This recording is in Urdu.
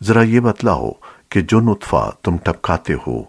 ذرا یہ بتلاؤ کہ جو نطفہ تم ٹپکاتے ہو